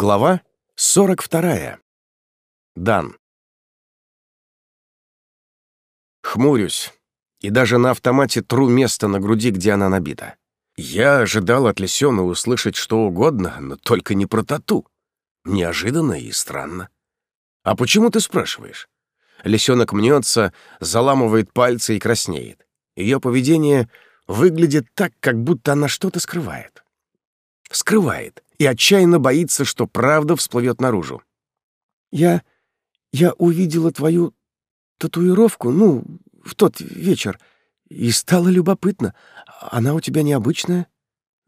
Глава 42. Дан. Хмурюсь и даже на автомате тру место на груди, где она набита. Я ожидал от Лисёна услышать что угодно, но только не про тату. Неожиданно и странно. «А почему ты спрашиваешь?» Лисёнок мнется, заламывает пальцы и краснеет. Ее поведение выглядит так, как будто она что-то скрывает. Скрывает и отчаянно боится, что правда всплывет наружу. «Я... я увидела твою татуировку, ну, в тот вечер, и стало любопытно. Она у тебя необычная?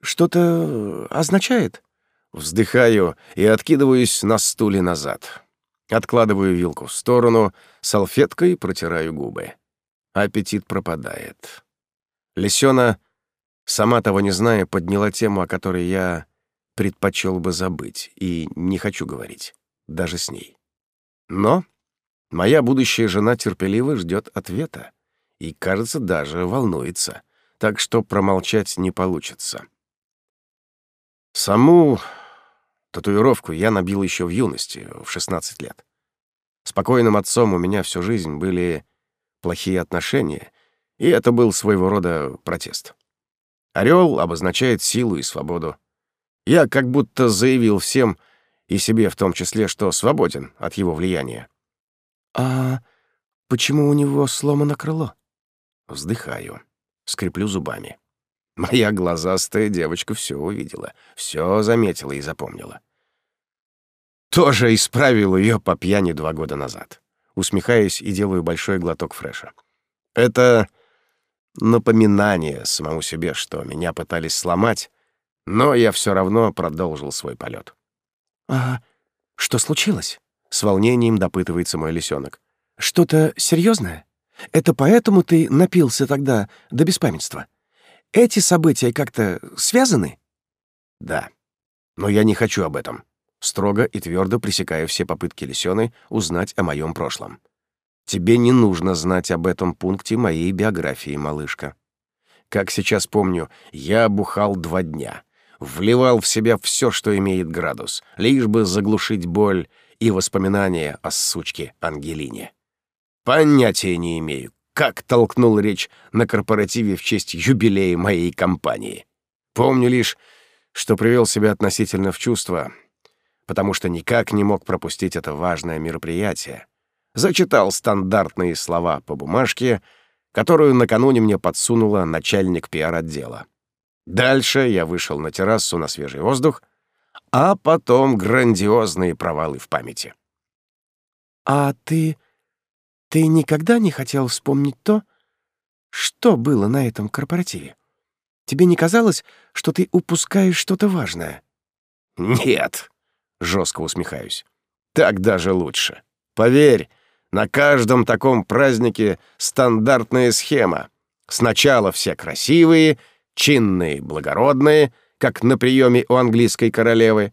Что-то означает?» Вздыхаю и откидываюсь на стуле назад. Откладываю вилку в сторону, салфеткой протираю губы. Аппетит пропадает. Лисёна, сама того не зная, подняла тему, о которой я предпочел бы забыть, и не хочу говорить, даже с ней. Но моя будущая жена терпеливо ждет ответа и, кажется, даже волнуется, так что промолчать не получится. Саму татуировку я набил еще в юности, в 16 лет. С покойным отцом у меня всю жизнь были плохие отношения, и это был своего рода протест. Орел обозначает силу и свободу. Я как будто заявил всем, и себе в том числе, что свободен от его влияния. «А почему у него сломано крыло?» Вздыхаю, скреплю зубами. Моя глазастая девочка все увидела, все заметила и запомнила. Тоже исправил ее по пьяни два года назад. Усмехаюсь и делаю большой глоток фреша. Это напоминание самому себе, что меня пытались сломать, но я все равно продолжил свой полет. «А что случилось?» — с волнением допытывается мой лисенок. «Что-то серьезное? Это поэтому ты напился тогда до беспамятства? Эти события как-то связаны?» «Да, но я не хочу об этом», строго и твердо пресекая все попытки Лисёны узнать о моем прошлом. «Тебе не нужно знать об этом пункте моей биографии, малышка. Как сейчас помню, я бухал два дня, вливал в себя все, что имеет градус, лишь бы заглушить боль и воспоминания о сучке Ангелине. Понятия не имею, как толкнул речь на корпоративе в честь юбилея моей компании. Помню лишь, что привел себя относительно в чувство, потому что никак не мог пропустить это важное мероприятие. Зачитал стандартные слова по бумажке, которую накануне мне подсунула начальник пиар-отдела. Дальше я вышел на террасу на свежий воздух, а потом грандиозные провалы в памяти. «А ты... ты никогда не хотел вспомнить то, что было на этом корпоративе? Тебе не казалось, что ты упускаешь что-то важное?» «Нет», — жестко усмехаюсь. «Так даже лучше. Поверь, на каждом таком празднике стандартная схема. Сначала все красивые, чинные, благородные, как на приеме у английской королевы,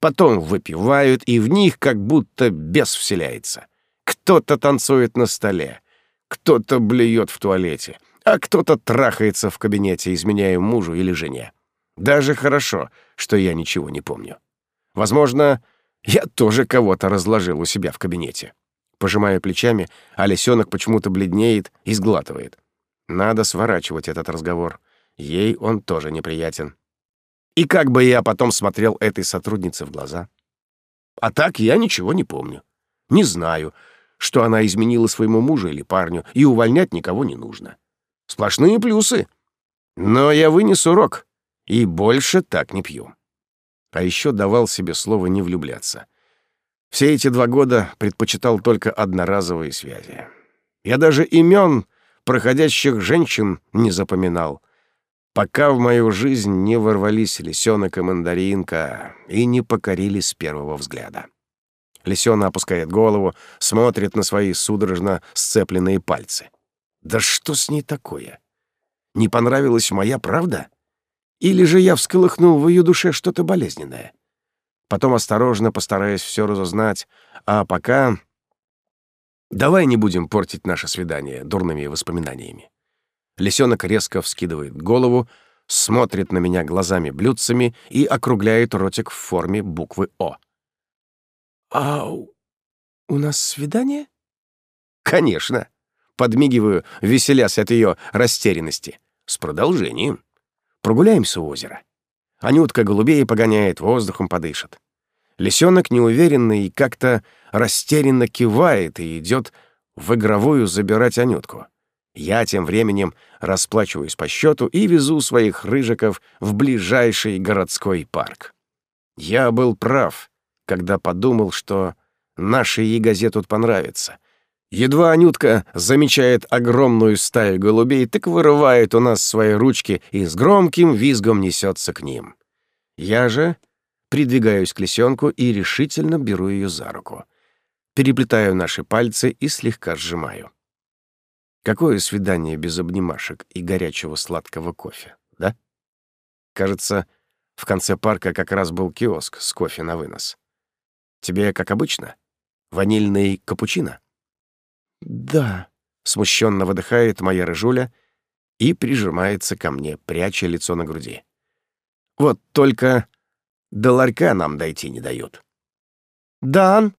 потом выпивают, и в них как будто бес вселяется. Кто-то танцует на столе, кто-то блюет в туалете, а кто-то трахается в кабинете, изменяя мужу или жене. Даже хорошо, что я ничего не помню. Возможно, я тоже кого-то разложил у себя в кабинете. Пожимая плечами, а лисенок почему-то бледнеет и сглатывает. Надо сворачивать этот разговор. Ей он тоже неприятен. И как бы я потом смотрел этой сотруднице в глаза? А так я ничего не помню. Не знаю, что она изменила своему мужу или парню, и увольнять никого не нужно. Сплошные плюсы. Но я вынес урок, и больше так не пью. А еще давал себе слово не влюбляться. Все эти два года предпочитал только одноразовые связи. Я даже имен проходящих женщин не запоминал, пока в мою жизнь не ворвались лисенок и мандаринка и не покорили с первого взгляда. Лисёна опускает голову, смотрит на свои судорожно сцепленные пальцы. Да что с ней такое? Не понравилась моя правда? Или же я всколыхнул в ее душе что-то болезненное? Потом осторожно постараюсь все разузнать, а пока... Давай не будем портить наше свидание дурными воспоминаниями. Лисенок резко вскидывает голову, смотрит на меня глазами-блюдцами и округляет ротик в форме буквы «О». «А у нас свидание?» «Конечно!» — подмигиваю, веселясь от ее растерянности. «С продолжением. Прогуляемся у озера. Анютка голубей погоняет, воздухом подышит. Лисенок неуверенный и как-то растерянно кивает и идет в игровую забирать Анютку. Я тем временем расплачиваюсь по счету и везу своих рыжиков в ближайший городской парк. Я был прав, когда подумал, что нашей ягозе тут понравится. Едва Анютка замечает огромную стаю голубей, так вырывает у нас свои ручки и с громким визгом несется к ним. Я же придвигаюсь к лисенку и решительно беру ее за руку. Переплетаю наши пальцы и слегка сжимаю. Какое свидание без обнимашек и горячего сладкого кофе, да? Кажется, в конце парка как раз был киоск с кофе на вынос. Тебе, как обычно, ванильный капучино? Да, смущенно выдыхает моя рыжуля и прижимается ко мне, пряча лицо на груди. Вот только до ларька нам дойти не дают. «Дан,